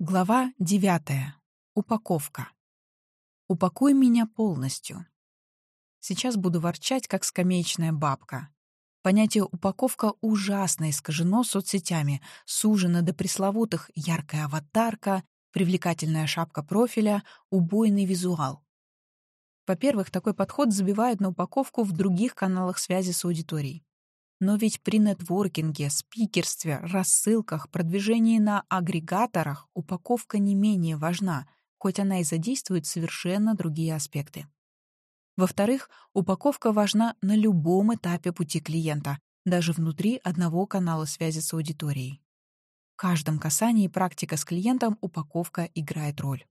Глава 9. Упаковка. Упакуй меня полностью. Сейчас буду ворчать, как скамеечная бабка. Понятие «упаковка» ужасно искажено соцсетями, сужено до пресловутых яркая аватарка, привлекательная шапка профиля, убойный визуал. Во-первых, такой подход забивает на упаковку в других каналах связи с аудиторией. Но ведь при нетворкинге, спикерстве, рассылках, продвижении на агрегаторах упаковка не менее важна, хоть она и задействует совершенно другие аспекты. Во-вторых, упаковка важна на любом этапе пути клиента, даже внутри одного канала связи с аудиторией. В каждом касании практика с клиентом упаковка играет роль.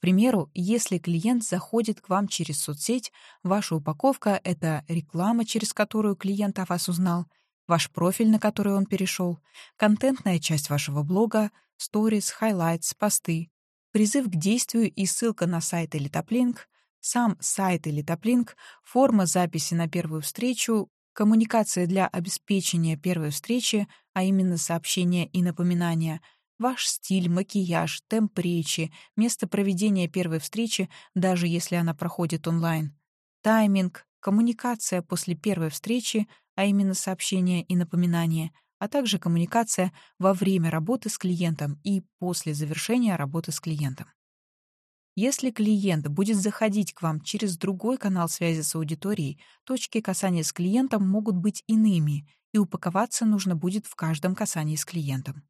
Примеру, если клиент заходит к вам через соцсеть, ваша упаковка — это реклама, через которую клиент о вас узнал, ваш профиль, на который он перешел, контентная часть вашего блога, сторис, highlights, посты, призыв к действию и ссылка на сайт или Taplink, сам сайт или Taplink, форма записи на первую встречу, коммуникация для обеспечения первой встречи, а именно сообщения и напоминания — Ваш стиль, макияж, темп речи, место проведения первой встречи, даже если она проходит онлайн, тайминг, коммуникация после первой встречи, а именно сообщения и напоминания, а также коммуникация во время работы с клиентом и после завершения работы с клиентом. Если клиент будет заходить к вам через другой канал связи с аудиторией, точки касания с клиентом могут быть иными, и упаковаться нужно будет в каждом касании с клиентом.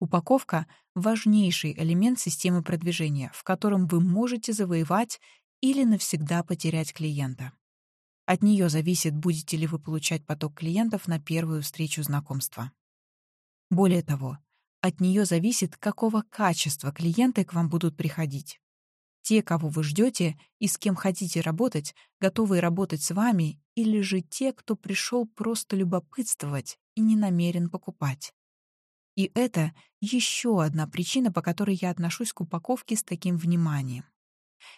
Упаковка — важнейший элемент системы продвижения, в котором вы можете завоевать или навсегда потерять клиента. От нее зависит, будете ли вы получать поток клиентов на первую встречу знакомства. Более того, от нее зависит, какого качества клиенты к вам будут приходить. Те, кого вы ждете и с кем хотите работать, готовы работать с вами, или же те, кто пришел просто любопытствовать и не намерен покупать. И это еще одна причина, по которой я отношусь к упаковке с таким вниманием.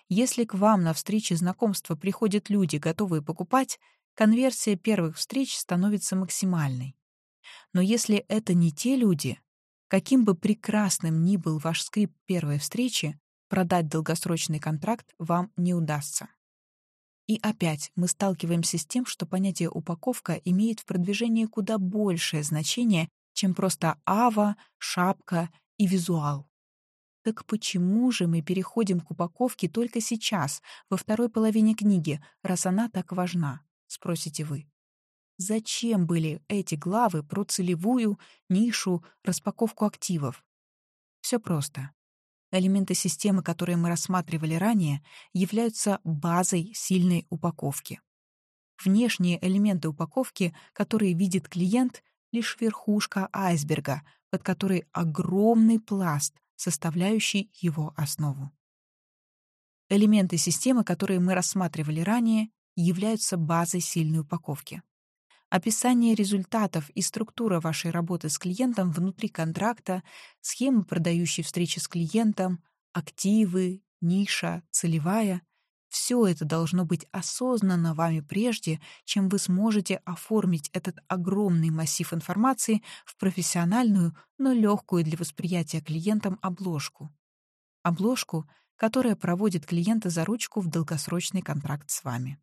Если к вам на встрече знакомства приходят люди, готовые покупать, конверсия первых встреч становится максимальной. Но если это не те люди, каким бы прекрасным ни был ваш скрипт первой встречи, продать долгосрочный контракт вам не удастся. И опять мы сталкиваемся с тем, что понятие «упаковка» имеет в продвижении куда большее значение, чем просто ава, шапка и визуал. Так почему же мы переходим к упаковке только сейчас, во второй половине книги, раз она так важна, спросите вы. Зачем были эти главы про целевую, нишу, распаковку активов? Все просто. Элементы системы, которые мы рассматривали ранее, являются базой сильной упаковки. Внешние элементы упаковки, которые видит клиент, лишь верхушка айсберга, под которой огромный пласт, составляющий его основу. Элементы системы, которые мы рассматривали ранее, являются базой сильной упаковки. Описание результатов и структура вашей работы с клиентом внутри контракта, схемы продающей встречи с клиентом, активы, ниша, целевая все это должно быть осознанно вами прежде, чем вы сможете оформить этот огромный массив информации в профессиональную, но легкую для восприятия клиентам обложку. Обложку, которая проводит клиента за ручку в долгосрочный контракт с вами.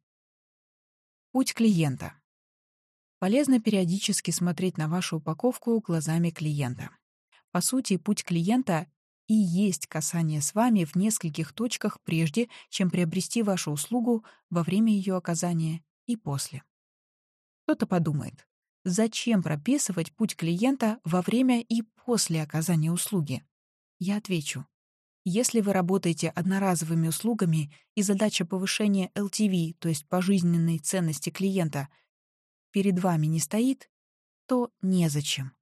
Путь клиента. Полезно периодически смотреть на вашу упаковку глазами клиента. По сути, путь клиента и есть касание с вами в нескольких точках прежде, чем приобрести вашу услугу во время ее оказания и после. Кто-то подумает, зачем прописывать путь клиента во время и после оказания услуги? Я отвечу. Если вы работаете одноразовыми услугами и задача повышения LTV, то есть пожизненной ценности клиента, перед вами не стоит, то незачем.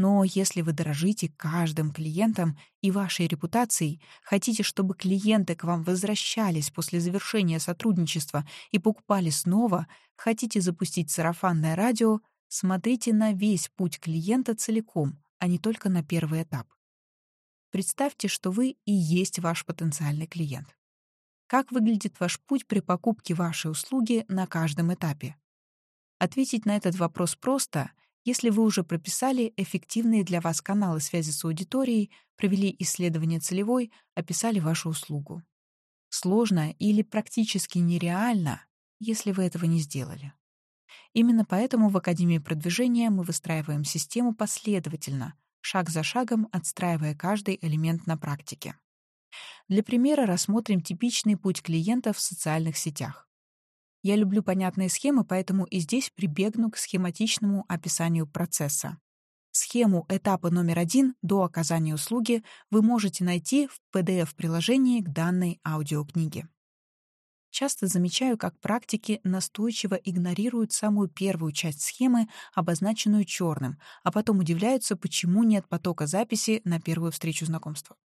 Но если вы дорожите каждым клиентом и вашей репутацией, хотите, чтобы клиенты к вам возвращались после завершения сотрудничества и покупали снова, хотите запустить сарафанное радио, смотрите на весь путь клиента целиком, а не только на первый этап. Представьте, что вы и есть ваш потенциальный клиент. Как выглядит ваш путь при покупке вашей услуги на каждом этапе? Ответить на этот вопрос просто — если вы уже прописали эффективные для вас каналы связи с аудиторией, провели исследование целевой, описали вашу услугу. Сложно или практически нереально, если вы этого не сделали. Именно поэтому в Академии продвижения мы выстраиваем систему последовательно, шаг за шагом отстраивая каждый элемент на практике. Для примера рассмотрим типичный путь клиента в социальных сетях. Я люблю понятные схемы, поэтому и здесь прибегну к схематичному описанию процесса. Схему этапа номер один до оказания услуги вы можете найти в PDF-приложении к данной аудиокниге. Часто замечаю, как практики настойчиво игнорируют самую первую часть схемы, обозначенную черным, а потом удивляются, почему нет потока записи на первую встречу знакомства.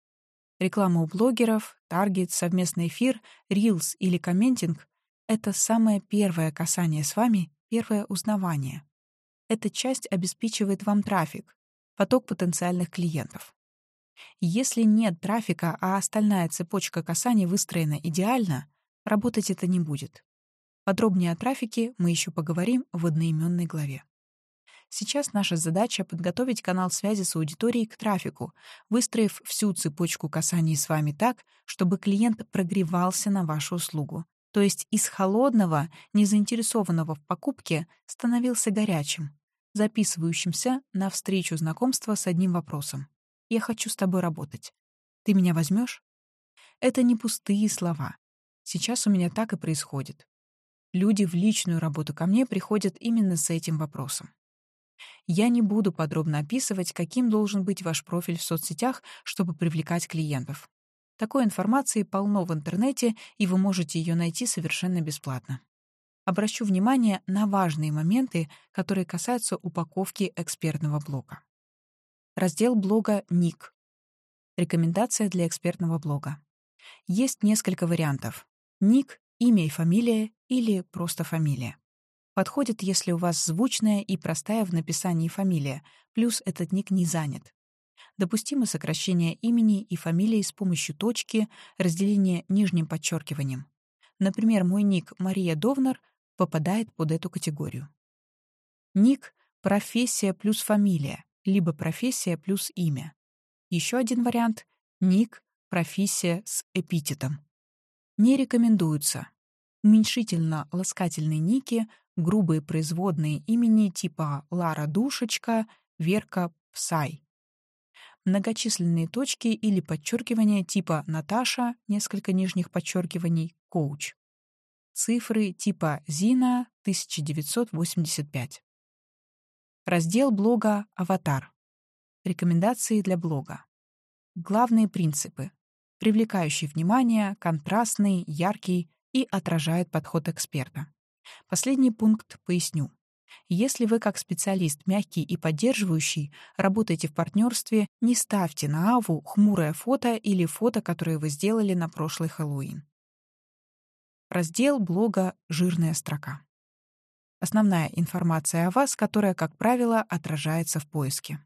Реклама у блогеров, таргет, совместный эфир, рилс или комментинг — это самое первое касание с вами, первое узнавание. Эта часть обеспечивает вам трафик, поток потенциальных клиентов. Если нет трафика, а остальная цепочка касаний выстроена идеально, работать это не будет. Подробнее о трафике мы еще поговорим в одноименной главе. Сейчас наша задача — подготовить канал связи с аудиторией к трафику, выстроив всю цепочку касаний с вами так, чтобы клиент прогревался на вашу услугу. То есть из холодного, незаинтересованного в покупке становился горячим, записывающимся на встречу знакомства с одним вопросом. «Я хочу с тобой работать. Ты меня возьмешь?» Это не пустые слова. Сейчас у меня так и происходит. Люди в личную работу ко мне приходят именно с этим вопросом. Я не буду подробно описывать, каким должен быть ваш профиль в соцсетях, чтобы привлекать клиентов. Такой информации полно в интернете, и вы можете ее найти совершенно бесплатно. Обращу внимание на важные моменты, которые касаются упаковки экспертного блога. Раздел блога «Ник». Рекомендация для экспертного блога. Есть несколько вариантов. Ник, имя и фамилия или просто фамилия. Подходит, если у вас звучная и простая в написании фамилия, плюс этот ник не занят. Допустимо сокращение имени и фамилии с помощью точки, разделение нижним подчеркиванием. Например, мой ник Мария Довнер попадает под эту категорию. Ник — профессия плюс фамилия, либо профессия плюс имя. Еще один вариант — ник — профессия с эпитетом не рекомендуются. Уменьшительно-ласкательные ники, грубые производные имени типа Лара Душечка, Верка Псай. Многочисленные точки или подчеркивания типа Наташа, несколько нижних подчеркиваний, коуч. Цифры типа Зина, 1985. Раздел блога «Аватар». Рекомендации для блога. Главные принципы привлекающий внимание, контрастный, яркий и отражает подход эксперта. Последний пункт поясню. Если вы как специалист мягкий и поддерживающий, работаете в партнерстве, не ставьте на Аву хмурое фото или фото, которое вы сделали на прошлый Хэллоуин. Раздел блога «Жирная строка». Основная информация о вас, которая, как правило, отражается в поиске.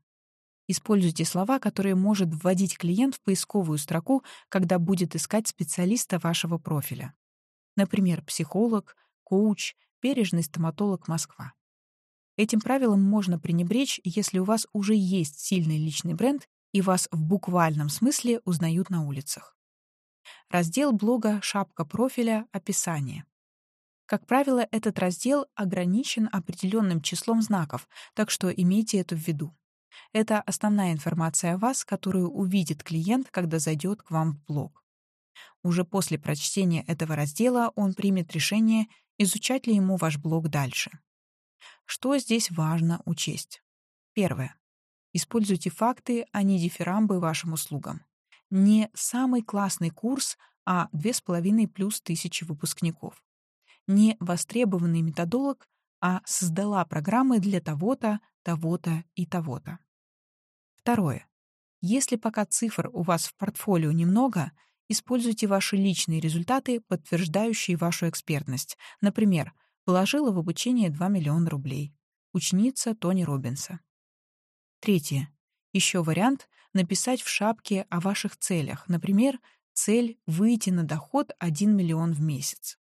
Используйте слова, которые может вводить клиент в поисковую строку, когда будет искать специалиста вашего профиля. Например, психолог, коуч, бережный стоматолог Москва. Этим правилом можно пренебречь, если у вас уже есть сильный личный бренд и вас в буквальном смысле узнают на улицах. Раздел блога «Шапка профиля. Описание». Как правило, этот раздел ограничен определенным числом знаков, так что имейте это в виду. Это основная информация о вас, которую увидит клиент, когда зайдет к вам в блог. Уже после прочтения этого раздела он примет решение, изучать ли ему ваш блог дальше. Что здесь важно учесть? Первое. Используйте факты, а не дифирамбы вашим услугам. Не самый классный курс, а 2,5 плюс тысячи выпускников. Не востребованный методолог, а создала программы для того-то, того-то и того-то. Второе. Если пока цифр у вас в портфолио немного, используйте ваши личные результаты, подтверждающие вашу экспертность. Например, положила в обучение 2 миллиона рублей. Ученица Тони Робинса. Третье. Еще вариант — написать в шапке о ваших целях. Например, цель — выйти на доход 1 миллион в месяц.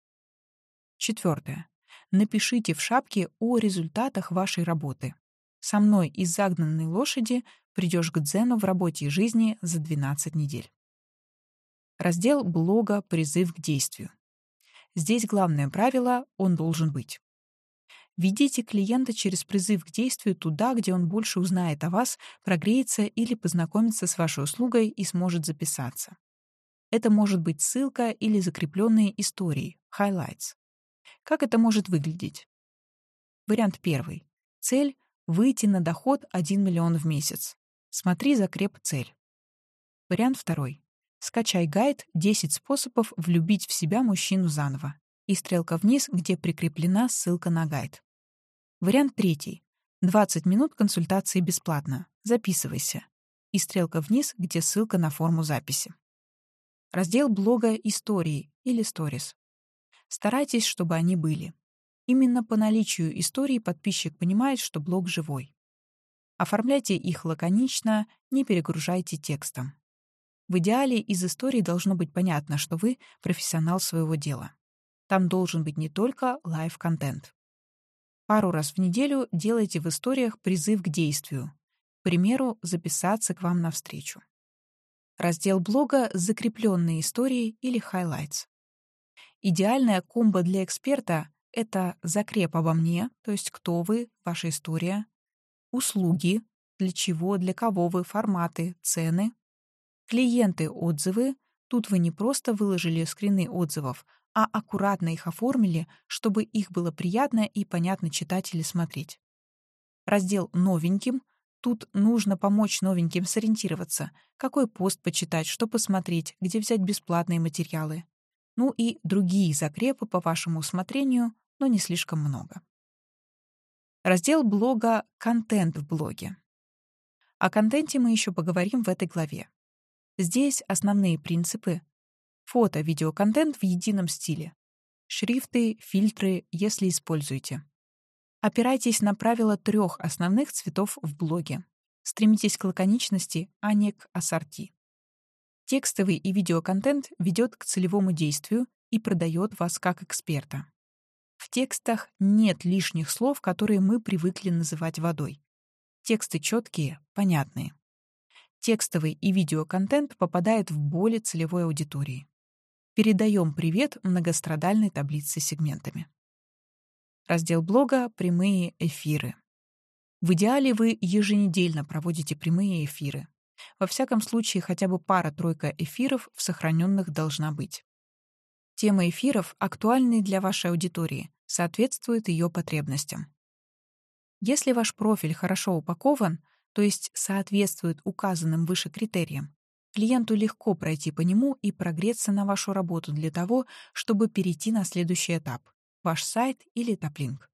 Четвертое. Напишите в шапке о результатах вашей работы. Со мной из загнанной лошади придешь к дзену в работе и жизни за 12 недель. Раздел блога «Призыв к действию». Здесь главное правило — он должен быть. Ведите клиента через призыв к действию туда, где он больше узнает о вас, прогреется или познакомится с вашей услугой и сможет записаться. Это может быть ссылка или закрепленные истории, highlights. Как это может выглядеть? Вариант первый. Цель — выйти на доход 1 миллион в месяц. Смотри закреп цель. Вариант второй. Скачай гайд «10 способов влюбить в себя мужчину заново» и стрелка вниз, где прикреплена ссылка на гайд. Вариант третий. 20 минут консультации бесплатно. Записывайся. И стрелка вниз, где ссылка на форму записи. Раздел блога «Истории» или «Сторис». Старайтесь, чтобы они были. Именно по наличию истории подписчик понимает, что блог живой. Оформляйте их лаконично, не перегружайте текстом. В идеале из истории должно быть понятно, что вы профессионал своего дела. Там должен быть не только live -контент. Пару раз в неделю делайте в историях призыв к действию. К примеру, записаться к вам на встречу. Раздел блога «Закрепленные истории» или «Highlights». Идеальная комбо для эксперта — это закреп обо мне, то есть кто вы, ваша история, услуги, для чего, для кого вы, форматы, цены, клиенты, отзывы. Тут вы не просто выложили скрины отзывов, а аккуратно их оформили, чтобы их было приятно и понятно читать или смотреть. Раздел «Новеньким» Тут нужно помочь новеньким сориентироваться, какой пост почитать, что посмотреть, где взять бесплатные материалы. Ну и другие закрепы по вашему усмотрению, но не слишком много. Раздел блога «Контент в блоге». О контенте мы еще поговорим в этой главе. Здесь основные принципы. Фото-видеоконтент в едином стиле. Шрифты, фильтры, если используете. Опирайтесь на правила трех основных цветов в блоге. Стремитесь к лаконичности, а не к ассорти. Текстовый и видеоконтент ведет к целевому действию и продает вас как эксперта. В текстах нет лишних слов, которые мы привыкли называть водой. Тексты четкие, понятные. Текстовый и видеоконтент попадает в более целевой аудитории. Передаем привет многострадальной таблице сегментами. Раздел блога «Прямые эфиры». В идеале вы еженедельно проводите прямые эфиры. Во всяком случае, хотя бы пара-тройка эфиров в сохраненных должна быть. Тема эфиров актуальны для вашей аудитории, соответствует ее потребностям. Если ваш профиль хорошо упакован, то есть соответствует указанным выше критериям, клиенту легко пройти по нему и прогреться на вашу работу для того, чтобы перейти на следующий этап ваш сайт или топлинк.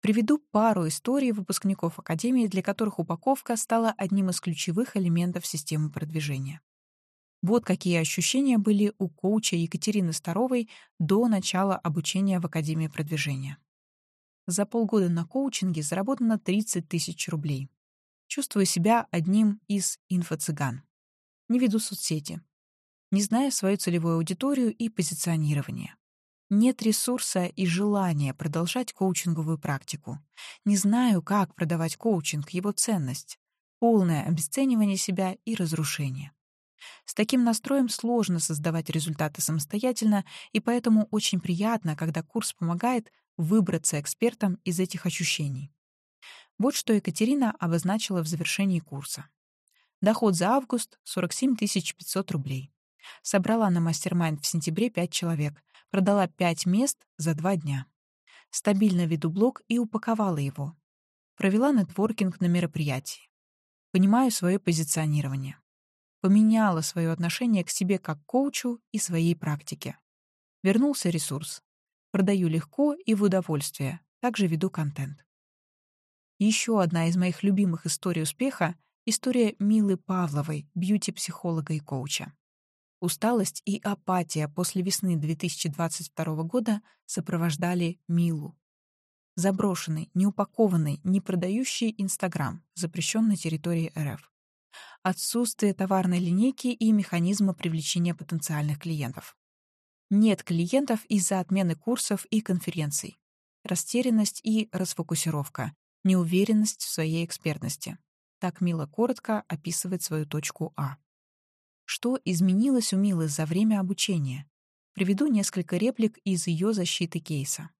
Приведу пару историй выпускников Академии, для которых упаковка стала одним из ключевых элементов системы продвижения. Вот какие ощущения были у коуча Екатерины Старовой до начала обучения в Академии продвижения. За полгода на коучинге заработано 30 тысяч рублей. Чувствую себя одним из инфо-цыган. Не веду соцсети. Не знаю свою целевую аудиторию и позиционирование. Нет ресурса и желания продолжать коучинговую практику. Не знаю, как продавать коучинг, его ценность. Полное обесценивание себя и разрушение. С таким настроем сложно создавать результаты самостоятельно, и поэтому очень приятно, когда курс помогает выбраться экспертам из этих ощущений. Вот что Екатерина обозначила в завершении курса. Доход за август — 47 500 рублей. Собрала на мастер-майнд в сентябре 5 человек, продала 5 мест за 2 дня. Стабильно веду блог и упаковала его. Провела нетворкинг на мероприятии. Понимаю свое позиционирование. Поменяла свое отношение к себе как коучу и своей практике. Вернулся ресурс. Продаю легко и в удовольствие. Также веду контент. Еще одна из моих любимых историй успеха — история Милы Павловой, бьюти-психолога и коуча. Усталость и апатия после весны 2022 года сопровождали Милу. Заброшенный, неупакованный, не продающий Инстаграм, запрещен на территории РФ. Отсутствие товарной линейки и механизма привлечения потенциальных клиентов. Нет клиентов из-за отмены курсов и конференций. Растерянность и расфокусировка, неуверенность в своей экспертности. так Мила коротко описывает свою точку А. Что изменилось у Милы за время обучения? Приведу несколько реплик из ее защиты кейса.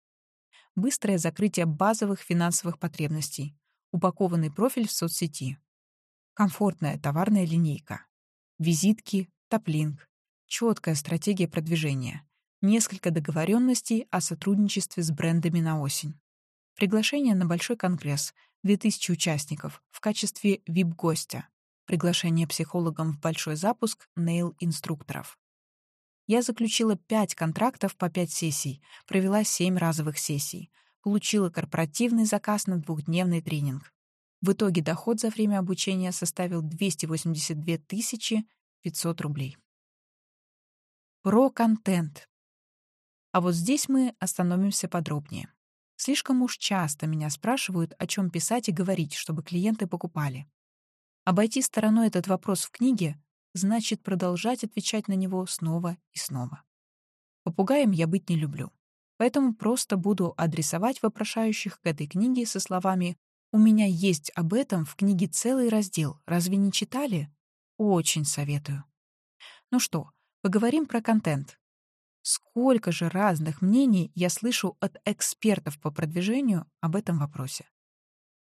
Быстрое закрытие базовых финансовых потребностей. Упакованный профиль в соцсети. Комфортная товарная линейка. Визитки, топлинг. Четкая стратегия продвижения. Несколько договоренностей о сотрудничестве с брендами на осень. Приглашение на большой конгресс, 2000 участников, в качестве VIP-гостя. Приглашение психологам в большой запуск нейл-инструкторов. Я заключила 5 контрактов по 5 сессий, провела 7 разовых сессий, получила корпоративный заказ на двухдневный тренинг. В итоге доход за время обучения составил 282 500 рублей. Про контент. А вот здесь мы остановимся подробнее. Слишком уж часто меня спрашивают, о чем писать и говорить, чтобы клиенты покупали. Обойти стороной этот вопрос в книге значит продолжать отвечать на него снова и снова. Попугаем я быть не люблю, поэтому просто буду адресовать вопрошающих к этой книге со словами «У меня есть об этом в книге целый раздел, разве не читали? Очень советую». Ну что, поговорим про контент. Сколько же разных мнений я слышу от экспертов по продвижению об этом вопросе.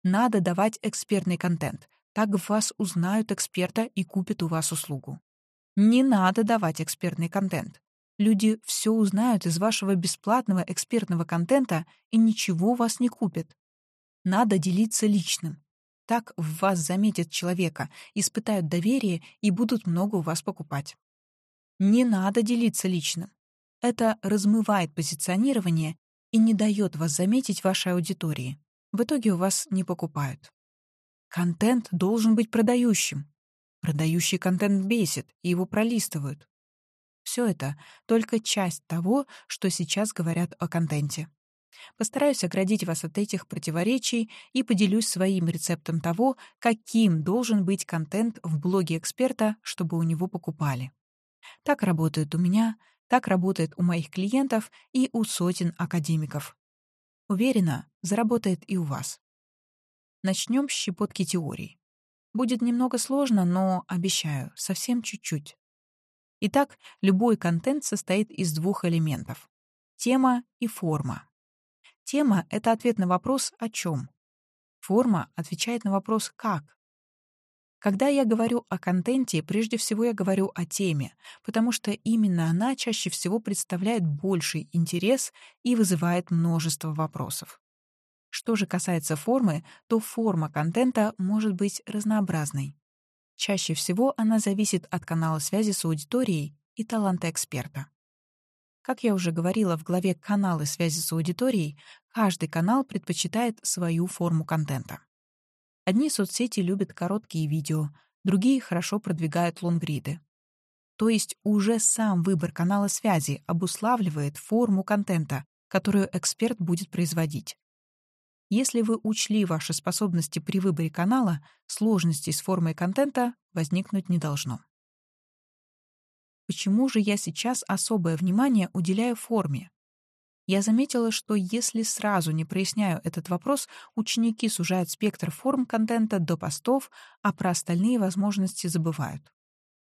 Надо давать экспертный контент. Так вас узнают эксперта и купят у вас услугу. Не надо давать экспертный контент. Люди все узнают из вашего бесплатного экспертного контента и ничего вас не купят. Надо делиться личным. Так в вас заметят человека, испытают доверие и будут много у вас покупать. Не надо делиться личным. Это размывает позиционирование и не дает вас заметить вашей аудитории. В итоге у вас не покупают. Контент должен быть продающим. Продающий контент бесит, и его пролистывают. Все это только часть того, что сейчас говорят о контенте. Постараюсь оградить вас от этих противоречий и поделюсь своим рецептом того, каким должен быть контент в блоге эксперта, чтобы у него покупали. Так работает у меня, так работает у моих клиентов и у сотен академиков. Уверена, заработает и у вас. Начнем с щепотки теорий. Будет немного сложно, но, обещаю, совсем чуть-чуть. Итак, любой контент состоит из двух элементов — тема и форма. Тема — это ответ на вопрос «о чем?». Форма отвечает на вопрос «как?». Когда я говорю о контенте, прежде всего я говорю о теме, потому что именно она чаще всего представляет больший интерес и вызывает множество вопросов. Что же касается формы, то форма контента может быть разнообразной. Чаще всего она зависит от канала связи с аудиторией и таланта эксперта. Как я уже говорила в главе «Каналы связи с аудиторией», каждый канал предпочитает свою форму контента. Одни соцсети любят короткие видео, другие хорошо продвигают лонгриды. То есть уже сам выбор канала связи обуславливает форму контента, которую эксперт будет производить. Если вы учли ваши способности при выборе канала, сложностей с формой контента возникнуть не должно. Почему же я сейчас особое внимание уделяю форме? Я заметила, что если сразу не проясняю этот вопрос, ученики сужают спектр форм контента до постов, а про остальные возможности забывают.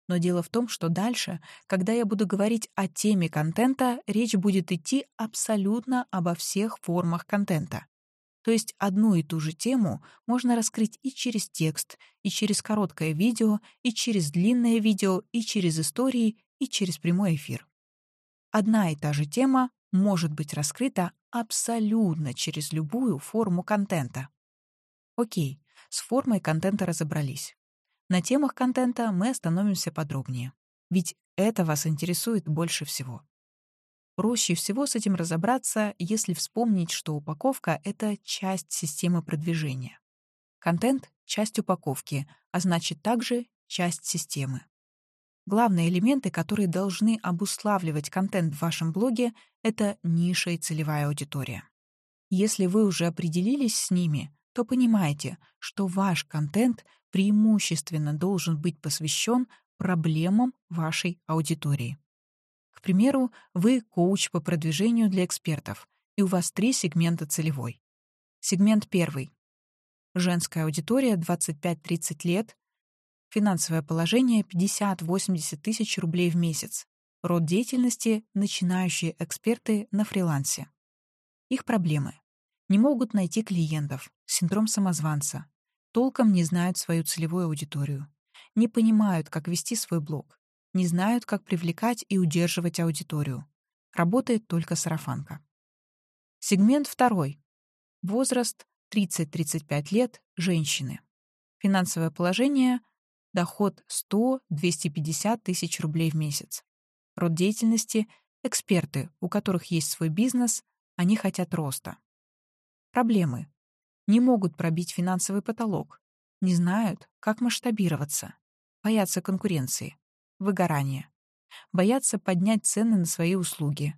Но дело в том, что дальше, когда я буду говорить о теме контента, речь будет идти абсолютно обо всех формах контента. То есть одну и ту же тему можно раскрыть и через текст, и через короткое видео, и через длинное видео, и через истории, и через прямой эфир. Одна и та же тема может быть раскрыта абсолютно через любую форму контента. Окей, с формой контента разобрались. На темах контента мы остановимся подробнее, ведь это вас интересует больше всего. Проще всего с этим разобраться, если вспомнить, что упаковка — это часть системы продвижения. Контент — часть упаковки, а значит также часть системы. Главные элементы, которые должны обуславливать контент в вашем блоге, это ниша и целевая аудитория. Если вы уже определились с ними, то понимаете, что ваш контент преимущественно должен быть посвящен проблемам вашей аудитории. К примеру, вы коуч по продвижению для экспертов, и у вас три сегмента целевой. Сегмент первый. Женская аудитория 25-30 лет. Финансовое положение 50-80 тысяч рублей в месяц. Род деятельности — начинающие эксперты на фрилансе. Их проблемы. Не могут найти клиентов, синдром самозванца, толком не знают свою целевую аудиторию, не понимают, как вести свой блог, не знают, как привлекать и удерживать аудиторию. Работает только сарафанка. Сегмент второй. Возраст 30-35 лет, женщины. Финансовое положение — доход 100-250 тысяч рублей в месяц. Род деятельности — эксперты, у которых есть свой бизнес, они хотят роста. Проблемы. Не могут пробить финансовый потолок. Не знают, как масштабироваться. Боятся конкуренции. Выгорания. Боятся поднять цены на свои услуги.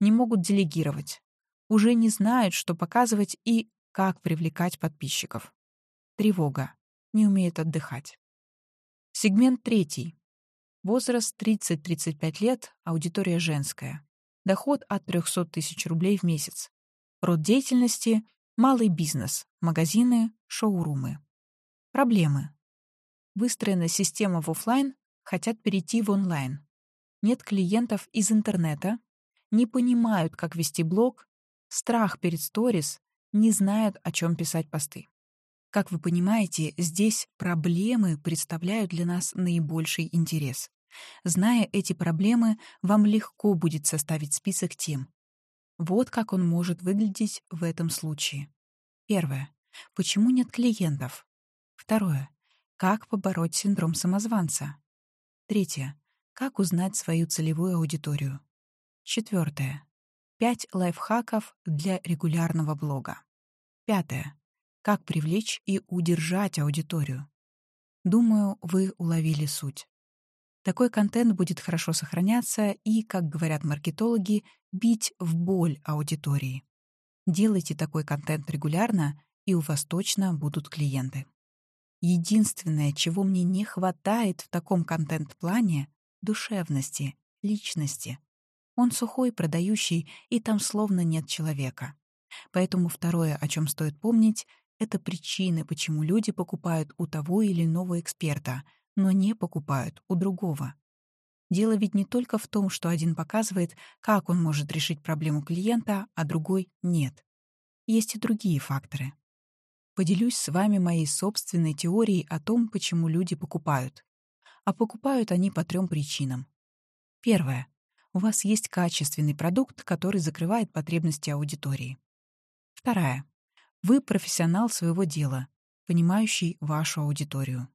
Не могут делегировать. Уже не знают, что показывать и как привлекать подписчиков. Тревога. Не умеют отдыхать. Сегмент третий. Возраст 30-35 лет, аудитория женская. Доход от 300 тысяч рублей в месяц. Род деятельности — малый бизнес, магазины, шоурумы. Проблемы. Выстроена система в офлайн, хотят перейти в онлайн. Нет клиентов из интернета, не понимают, как вести блог, страх перед сторис, не знают, о чем писать посты. Как вы понимаете, здесь проблемы представляют для нас наибольший интерес. Зная эти проблемы, вам легко будет составить список тем. Вот как он может выглядеть в этом случае. Первое. Почему нет клиентов? Второе. Как побороть синдром самозванца? Третье. Как узнать свою целевую аудиторию? Четвертое. Пять лайфхаков для регулярного блога. Пятое. Как привлечь и удержать аудиторию? Думаю, вы уловили суть. Такой контент будет хорошо сохраняться и, как говорят маркетологи, бить в боль аудитории. Делайте такой контент регулярно, и у вас точно будут клиенты. Единственное, чего мне не хватает в таком контент-плане — душевности, личности. Он сухой, продающий, и там словно нет человека. Поэтому второе, о чем стоит помнить, это причины, почему люди покупают у того или иного эксперта, но не покупают у другого. Дело ведь не только в том, что один показывает, как он может решить проблему клиента, а другой — нет. Есть и другие факторы. Поделюсь с вами моей собственной теорией о том, почему люди покупают. А покупают они по трем причинам. Первое. У вас есть качественный продукт, который закрывает потребности аудитории. Вторая. Вы профессионал своего дела, понимающий вашу аудиторию.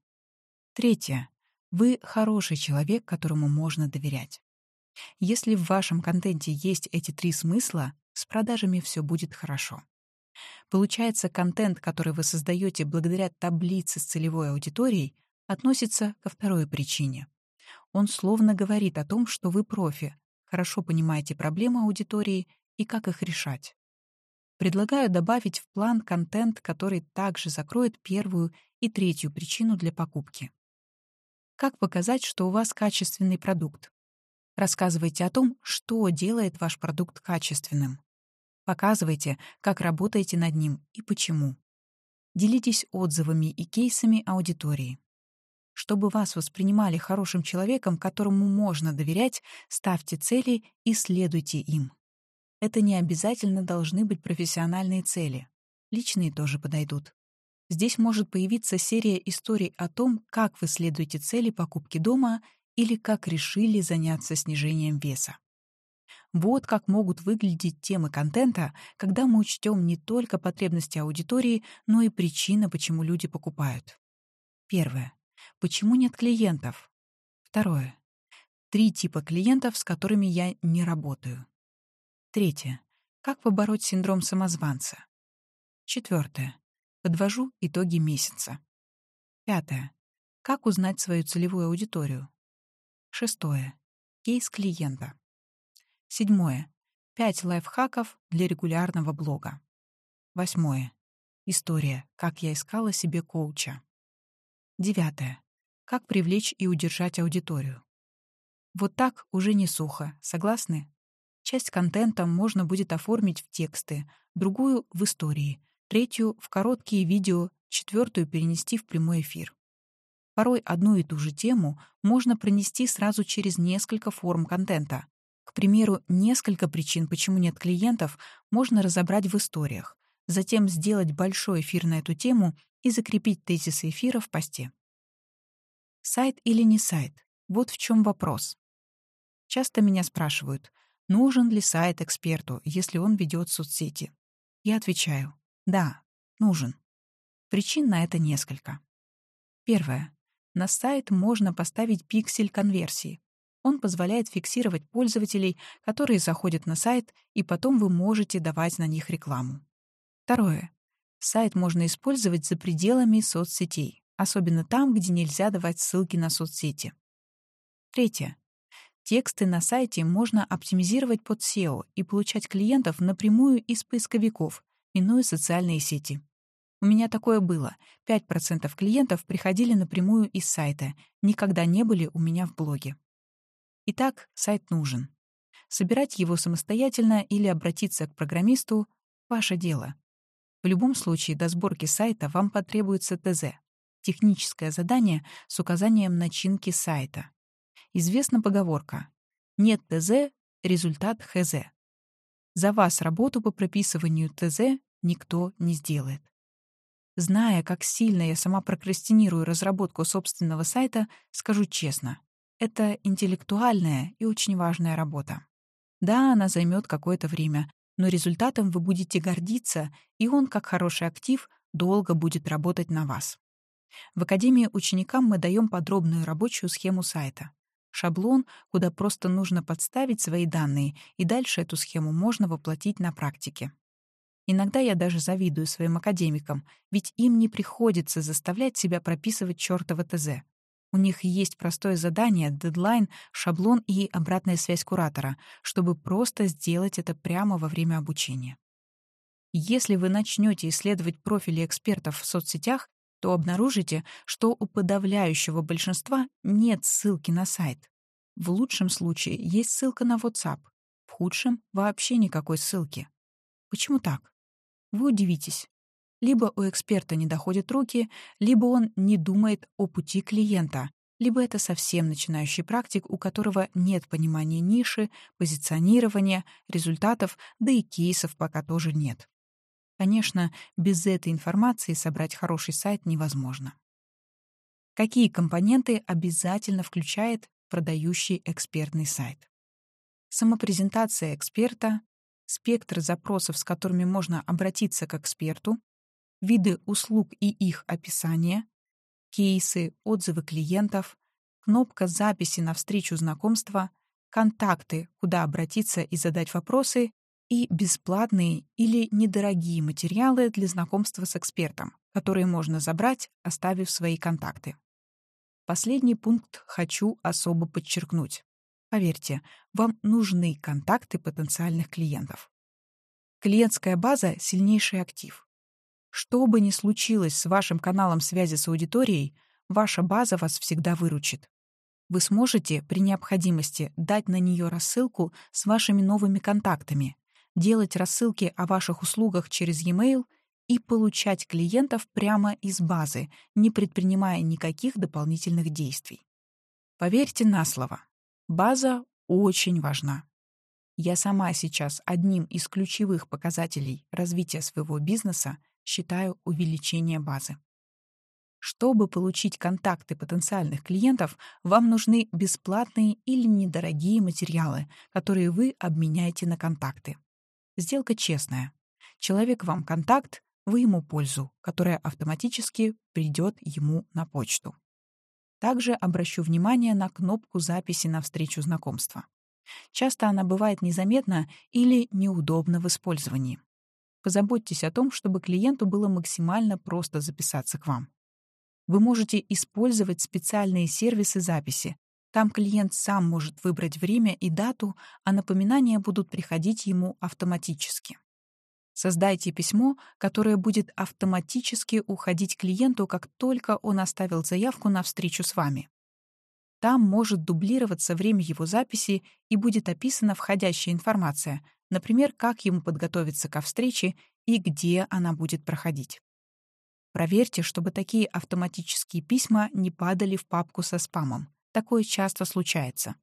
Третье. Вы хороший человек, которому можно доверять. Если в вашем контенте есть эти три смысла, с продажами все будет хорошо. Получается, контент, который вы создаете благодаря таблице с целевой аудиторией, относится ко второй причине. Он словно говорит о том, что вы профи, хорошо понимаете проблемы аудитории и как их решать. Предлагаю добавить в план контент, который также закроет первую и третью причину для покупки. Как показать, что у вас качественный продукт? Рассказывайте о том, что делает ваш продукт качественным. Показывайте, как работаете над ним и почему. Делитесь отзывами и кейсами аудитории. Чтобы вас воспринимали хорошим человеком, которому можно доверять, ставьте цели и следуйте им. Это не обязательно должны быть профессиональные цели. Личные тоже подойдут. Здесь может появиться серия историй о том, как вы следуете цели покупки дома или как решили заняться снижением веса. Вот как могут выглядеть темы контента, когда мы учтем не только потребности аудитории, но и причины, почему люди покупают. Первое. Почему нет клиентов? Второе. Три типа клиентов, с которыми я не работаю. Третье. Как побороть синдром самозванца? Четвертое. Подвожу итоги месяца. Пятое. Как узнать свою целевую аудиторию? Шестое. Кейс клиента. Седьмое. Пять лайфхаков для регулярного блога. Восьмое. История, как я искала себе коуча. Девятое. Как привлечь и удержать аудиторию. Вот так уже не сухо, согласны? Часть контента можно будет оформить в тексты, другую — в истории, третью — в короткие видео, четвертую — перенести в прямой эфир. Порой одну и ту же тему можно пронести сразу через несколько форм контента. К примеру, несколько причин, почему нет клиентов, можно разобрать в историях, затем сделать большой эфир на эту тему и закрепить тезисы эфира в посте. Сайт или не сайт? Вот в чем вопрос. Часто меня спрашивают, нужен ли сайт эксперту, если он ведет соцсети. Я отвечаю, да, нужен. Причин на это несколько. Первое. На сайт можно поставить пиксель конверсии. Он позволяет фиксировать пользователей, которые заходят на сайт, и потом вы можете давать на них рекламу. Второе. Сайт можно использовать за пределами соцсетей, особенно там, где нельзя давать ссылки на соцсети. Третье. Тексты на сайте можно оптимизировать под SEO и получать клиентов напрямую из поисковиков, минуя социальные сети. У меня такое было. 5% клиентов приходили напрямую из сайта, никогда не были у меня в блоге. Итак, сайт нужен. Собирать его самостоятельно или обратиться к программисту — ваше дело. В любом случае, до сборки сайта вам потребуется ТЗ — техническое задание с указанием начинки сайта. Известна поговорка «нет ТЗ, результат ХЗ». За вас работу по прописыванию ТЗ никто не сделает. Зная, как сильно я сама прокрастинирую разработку собственного сайта, скажу честно, это интеллектуальная и очень важная работа. Да, она займет какое-то время, но результатом вы будете гордиться, и он, как хороший актив, долго будет работать на вас. В Академии ученикам мы даем подробную рабочую схему сайта. Шаблон, куда просто нужно подставить свои данные, и дальше эту схему можно воплотить на практике. Иногда я даже завидую своим академикам, ведь им не приходится заставлять себя прописывать чёртово ТЗ. У них есть простое задание, дедлайн, шаблон и обратная связь куратора, чтобы просто сделать это прямо во время обучения. Если вы начнете исследовать профили экспертов в соцсетях, то обнаружите, что у подавляющего большинства нет ссылки на сайт. В лучшем случае есть ссылка на WhatsApp, в худшем — вообще никакой ссылки. Почему так? Вы удивитесь. Либо у эксперта не доходят руки, либо он не думает о пути клиента, либо это совсем начинающий практик, у которого нет понимания ниши, позиционирования, результатов, да и кейсов пока тоже нет. Конечно, без этой информации собрать хороший сайт невозможно. Какие компоненты обязательно включает продающий экспертный сайт? Самопрезентация эксперта, спектр запросов, с которыми можно обратиться к эксперту, виды услуг и их описание, кейсы, отзывы клиентов, кнопка записи на встречу знакомства, контакты, куда обратиться и задать вопросы, и бесплатные или недорогие материалы для знакомства с экспертом, которые можно забрать, оставив свои контакты. Последний пункт хочу особо подчеркнуть. Поверьте, вам нужны контакты потенциальных клиентов. Клиентская база — сильнейший актив. Что бы ни случилось с вашим каналом связи с аудиторией, ваша база вас всегда выручит. Вы сможете при необходимости дать на нее рассылку с вашими новыми контактами, делать рассылки о ваших услугах через e-mail и получать клиентов прямо из базы, не предпринимая никаких дополнительных действий. Поверьте на слово, База очень важна. Я сама сейчас одним из ключевых показателей развития своего бизнеса считаю увеличение базы. Чтобы получить контакты потенциальных клиентов, вам нужны бесплатные или недорогие материалы, которые вы обменяете на контакты. Сделка честная. Человек вам контакт, вы ему пользу, которая автоматически придет ему на почту. Также обращу внимание на кнопку записи на встречу знакомства. Часто она бывает незаметна или неудобна в использовании. Позаботьтесь о том, чтобы клиенту было максимально просто записаться к вам. Вы можете использовать специальные сервисы записи. Там клиент сам может выбрать время и дату, а напоминания будут приходить ему автоматически. Создайте письмо, которое будет автоматически уходить клиенту, как только он оставил заявку на встречу с вами. Там может дублироваться время его записи и будет описана входящая информация, например, как ему подготовиться ко встрече и где она будет проходить. Проверьте, чтобы такие автоматические письма не падали в папку со спамом. Такое часто случается.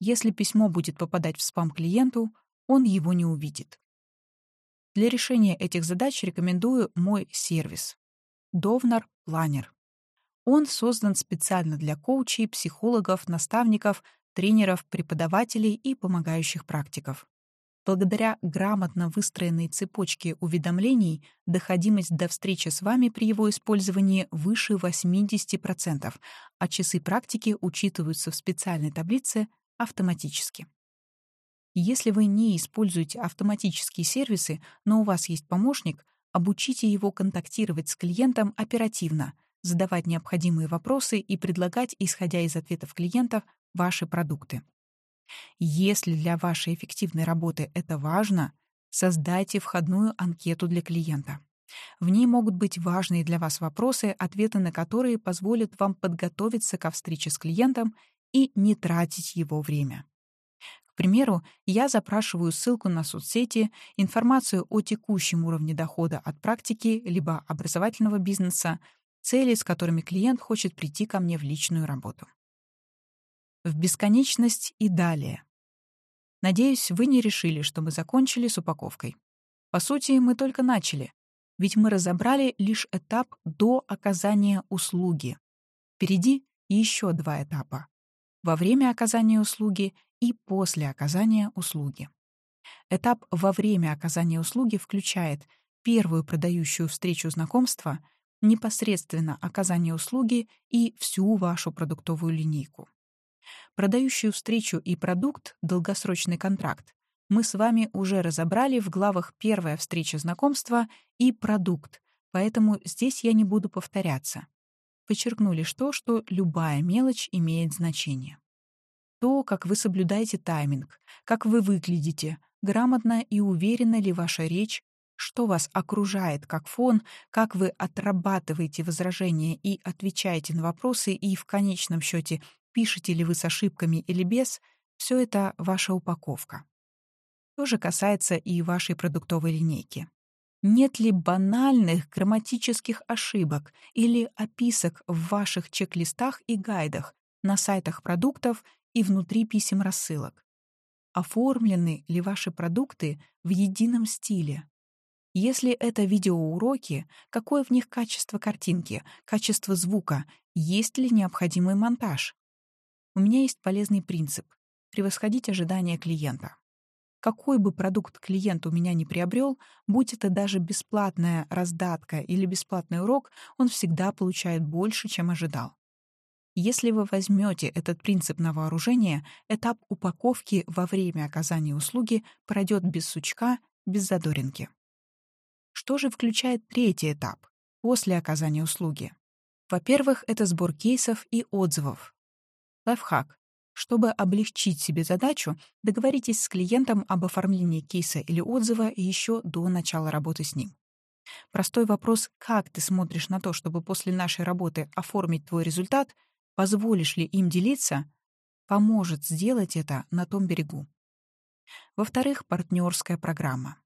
Если письмо будет попадать в спам клиенту, он его не увидит. Для решения этих задач рекомендую мой сервис — Довнар Планер. Он создан специально для коучей, психологов, наставников, тренеров, преподавателей и помогающих практиков. Благодаря грамотно выстроенной цепочке уведомлений доходимость до встречи с вами при его использовании выше 80%, а часы практики учитываются в специальной таблице автоматически. Если вы не используете автоматические сервисы, но у вас есть помощник, обучите его контактировать с клиентом оперативно, задавать необходимые вопросы и предлагать, исходя из ответов клиентов, ваши продукты. Если для вашей эффективной работы это важно, создайте входную анкету для клиента. В ней могут быть важные для вас вопросы, ответы на которые позволят вам подготовиться ко встрече с клиентом и не тратить его время. К примеру, я запрашиваю ссылку на соцсети, информацию о текущем уровне дохода от практики либо образовательного бизнеса, цели, с которыми клиент хочет прийти ко мне в личную работу. В бесконечность и далее. Надеюсь, вы не решили, что мы закончили с упаковкой. По сути, мы только начали, ведь мы разобрали лишь этап до оказания услуги. Впереди еще два этапа — во время оказания услуги и после оказания услуги. Этап во время оказания услуги включает первую продающую встречу знакомства, непосредственно оказание услуги и всю вашу продуктовую линейку. Продающую встречу и продукт, долгосрочный контракт, мы с вами уже разобрали в главах «Первая встреча знакомства» и «Продукт», поэтому здесь я не буду повторяться. Подчеркну лишь то, что любая мелочь имеет значение то, как вы соблюдаете тайминг, как вы выглядите, грамотно и уверенно ли ваша речь, что вас окружает как фон, как вы отрабатываете возражения и отвечаете на вопросы и в конечном счете пишете ли вы с ошибками или без, все это ваша упаковка. То же касается и вашей продуктовой линейки. Нет ли банальных грамматических ошибок или описок в ваших чек-листах и гайдах, на сайтах продуктов и внутри писем рассылок. Оформлены ли ваши продукты в едином стиле? Если это видеоуроки, какое в них качество картинки, качество звука, есть ли необходимый монтаж? У меня есть полезный принцип — превосходить ожидания клиента. Какой бы продукт клиент у меня не приобрел, будь это даже бесплатная раздатка или бесплатный урок, он всегда получает больше, чем ожидал. Если вы возьмете этот принцип на вооружение, этап упаковки во время оказания услуги пройдет без сучка, без задоринки. Что же включает третий этап, после оказания услуги? Во-первых, это сбор кейсов и отзывов. Лайфхак. Чтобы облегчить себе задачу, договоритесь с клиентом об оформлении кейса или отзыва еще до начала работы с ним. Простой вопрос «как ты смотришь на то, чтобы после нашей работы оформить твой результат?» позволишь ли им делиться, поможет сделать это на том берегу. Во-вторых, партнерская программа.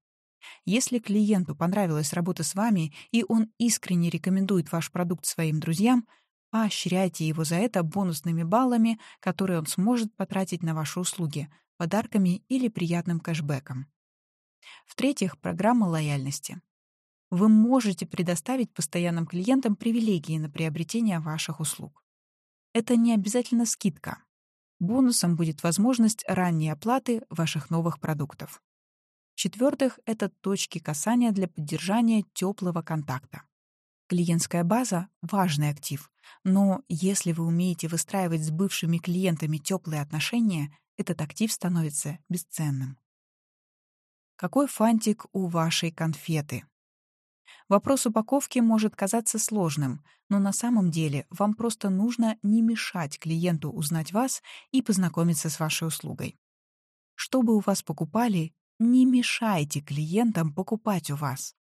Если клиенту понравилась работа с вами, и он искренне рекомендует ваш продукт своим друзьям, поощряйте его за это бонусными баллами, которые он сможет потратить на ваши услуги, подарками или приятным кэшбэком. В-третьих, программа лояльности. Вы можете предоставить постоянным клиентам привилегии на приобретение ваших услуг. Это не обязательно скидка. Бонусом будет возможность ранней оплаты ваших новых продуктов. В-четвертых, это точки касания для поддержания теплого контакта. Клиентская база — важный актив, но если вы умеете выстраивать с бывшими клиентами теплые отношения, этот актив становится бесценным. Какой фантик у вашей конфеты? Вопрос упаковки может казаться сложным, но на самом деле вам просто нужно не мешать клиенту узнать вас и познакомиться с вашей услугой. Чтобы у вас покупали, не мешайте клиентам покупать у вас.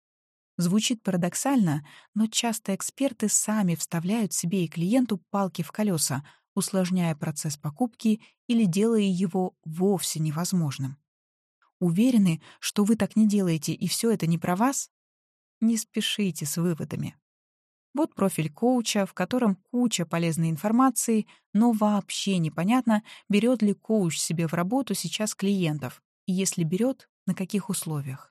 Звучит парадоксально, но часто эксперты сами вставляют себе и клиенту палки в колеса, усложняя процесс покупки или делая его вовсе невозможным. Уверены, что вы так не делаете и все это не про вас? не спешите с выводами. Вот профиль коуча, в котором куча полезной информации, но вообще непонятно, берет ли коуч себе в работу сейчас клиентов, и если берет, на каких условиях.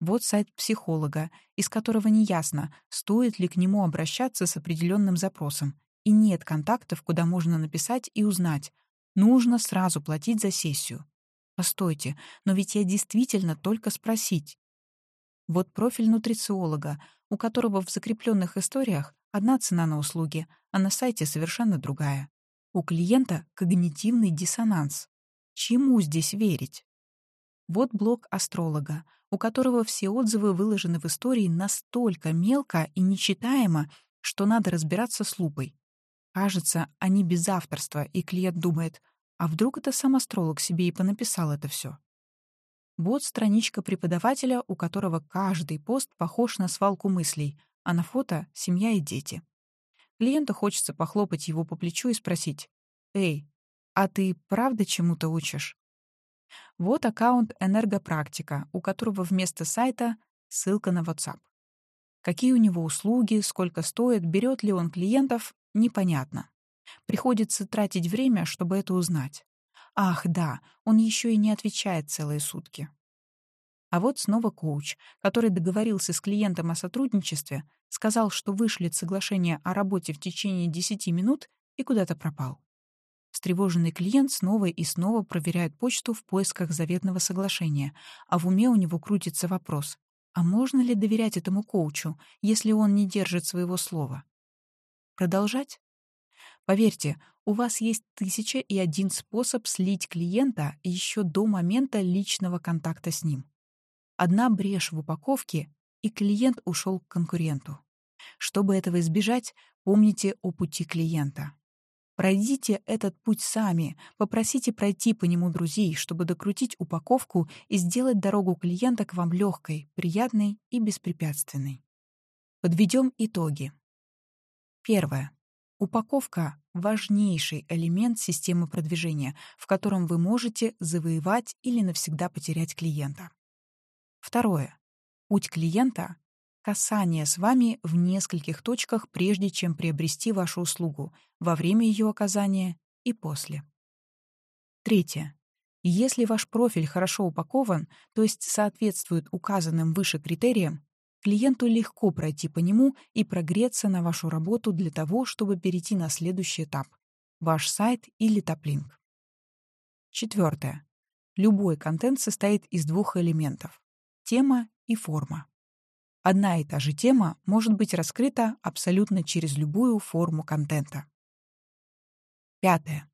Вот сайт психолога, из которого неясно, стоит ли к нему обращаться с определенным запросом, и нет контактов, куда можно написать и узнать, нужно сразу платить за сессию. Постойте, но ведь я действительно только спросить. Вот профиль нутрициолога, у которого в закрепленных историях одна цена на услуги, а на сайте совершенно другая. У клиента когнитивный диссонанс. Чему здесь верить? Вот блог астролога, у которого все отзывы выложены в истории настолько мелко и нечитаемо, что надо разбираться с лупой. Кажется, они без авторства, и клиент думает, а вдруг это сам астролог себе и понаписал это все. Вот страничка преподавателя, у которого каждый пост похож на свалку мыслей, а на фото — семья и дети. Клиенту хочется похлопать его по плечу и спросить, «Эй, а ты правда чему-то учишь?» Вот аккаунт «Энергопрактика», у которого вместо сайта ссылка на WhatsApp. Какие у него услуги, сколько стоит, берет ли он клиентов — непонятно. Приходится тратить время, чтобы это узнать. Ах, да, он еще и не отвечает целые сутки. А вот снова коуч, который договорился с клиентом о сотрудничестве, сказал, что вышлет соглашение о работе в течение 10 минут и куда-то пропал. Встревоженный клиент снова и снова проверяет почту в поисках заветного соглашения, а в уме у него крутится вопрос, а можно ли доверять этому коучу, если он не держит своего слова? Продолжать? Поверьте, у вас есть тысяча и один способ слить клиента еще до момента личного контакта с ним. Одна брешь в упаковке, и клиент ушел к конкуренту. Чтобы этого избежать, помните о пути клиента. Пройдите этот путь сами, попросите пройти по нему друзей, чтобы докрутить упаковку и сделать дорогу клиента к вам легкой, приятной и беспрепятственной. Подведем итоги. Первое. Упаковка — важнейший элемент системы продвижения, в котором вы можете завоевать или навсегда потерять клиента. Второе. Путь клиента касание с вами в нескольких точках, прежде чем приобрести вашу услугу, во время ее оказания и после. Третье. Если ваш профиль хорошо упакован, то есть соответствует указанным выше критериям, клиенту легко пройти по нему и прогреться на вашу работу для того, чтобы перейти на следующий этап — ваш сайт или топлинк. Четвертое. Любой контент состоит из двух элементов — тема и форма. Одна и та же тема может быть раскрыта абсолютно через любую форму контента. Пятое.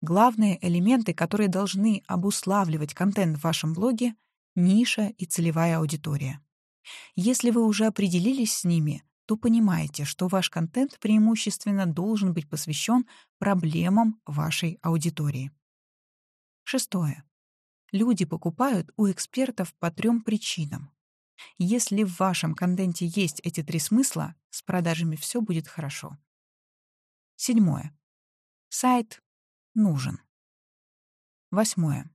Главные элементы, которые должны обуславливать контент в вашем блоге — ниша и целевая аудитория. Если вы уже определились с ними, то понимаете, что ваш контент преимущественно должен быть посвящен проблемам вашей аудитории. Шестое. Люди покупают у экспертов по трем причинам. Если в вашем контенте есть эти три смысла, с продажами все будет хорошо. Седьмое. Сайт нужен. Восьмое.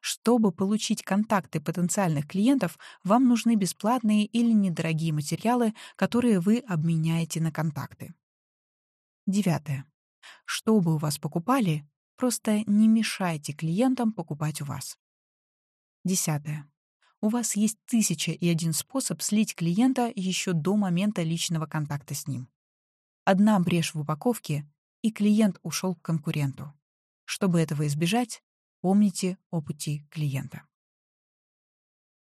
Чтобы получить контакты потенциальных клиентов, вам нужны бесплатные или недорогие материалы, которые вы обменяете на контакты. Девятое. Чтобы у вас покупали, просто не мешайте клиентам покупать у вас. Десятое у вас есть тысяча и один способ слить клиента еще до момента личного контакта с ним. Одна брешь в упаковке, и клиент ушел к конкуренту. Чтобы этого избежать, помните о пути клиента.